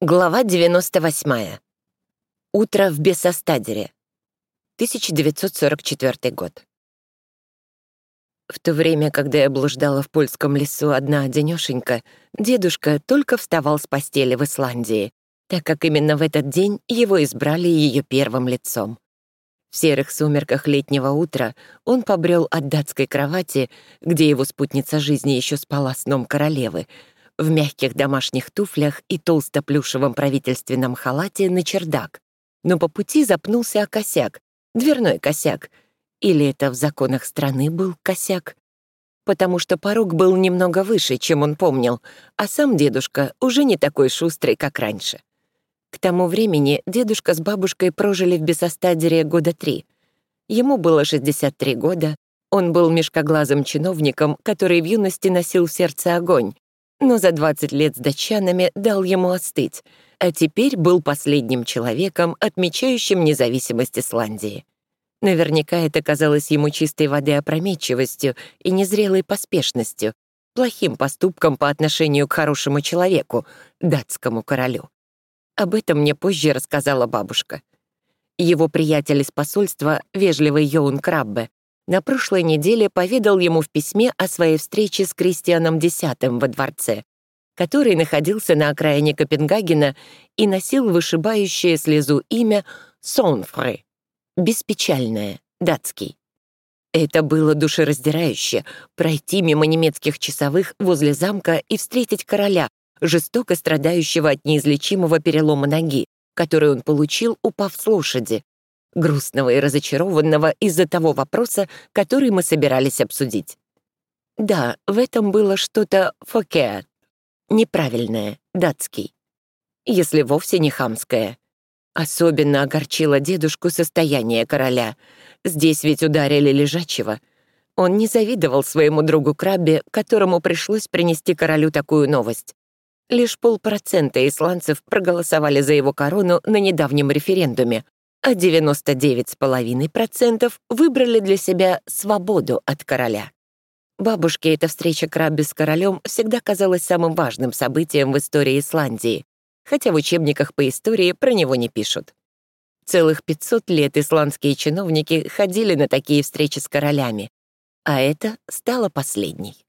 Глава 98. Утро в Бесостадере. 1944 год. В то время, когда я блуждала в польском лесу одна-одинёшенька, дедушка только вставал с постели в Исландии, так как именно в этот день его избрали ее первым лицом. В серых сумерках летнего утра он побрел от датской кровати, где его спутница жизни еще спала сном королевы, в мягких домашних туфлях и толсто-плюшевом правительственном халате на чердак, но по пути запнулся о косяк, дверной косяк. Или это в законах страны был косяк? Потому что порог был немного выше, чем он помнил, а сам дедушка уже не такой шустрый, как раньше. К тому времени дедушка с бабушкой прожили в Бесостадере года три. Ему было 63 года, он был мешкоглазым чиновником, который в юности носил в сердце огонь, но за 20 лет с датчанами дал ему остыть, а теперь был последним человеком, отмечающим независимость Исландии. Наверняка это казалось ему чистой воды опрометчивостью и незрелой поспешностью, плохим поступком по отношению к хорошему человеку, датскому королю. Об этом мне позже рассказала бабушка. Его приятель из посольства, вежливый Йоун Краббе, на прошлой неделе поведал ему в письме о своей встрече с Кристианом X во дворце, который находился на окраине Копенгагена и носил вышибающее слезу имя Сонфры, беспечальное, датский. Это было душераздирающе — пройти мимо немецких часовых возле замка и встретить короля, жестоко страдающего от неизлечимого перелома ноги, который он получил, упав с лошади, грустного и разочарованного из-за того вопроса, который мы собирались обсудить. Да, в этом было что-то фокеат, неправильное, датский, если вовсе не хамское. Особенно огорчило дедушку состояние короля. Здесь ведь ударили лежачего. Он не завидовал своему другу Краббе, которому пришлось принести королю такую новость. Лишь полпроцента исландцев проголосовали за его корону на недавнем референдуме, а 99,5% выбрали для себя свободу от короля. Бабушке эта встреча Крабби с королем всегда казалась самым важным событием в истории Исландии, хотя в учебниках по истории про него не пишут. Целых 500 лет исландские чиновники ходили на такие встречи с королями, а это стало последней.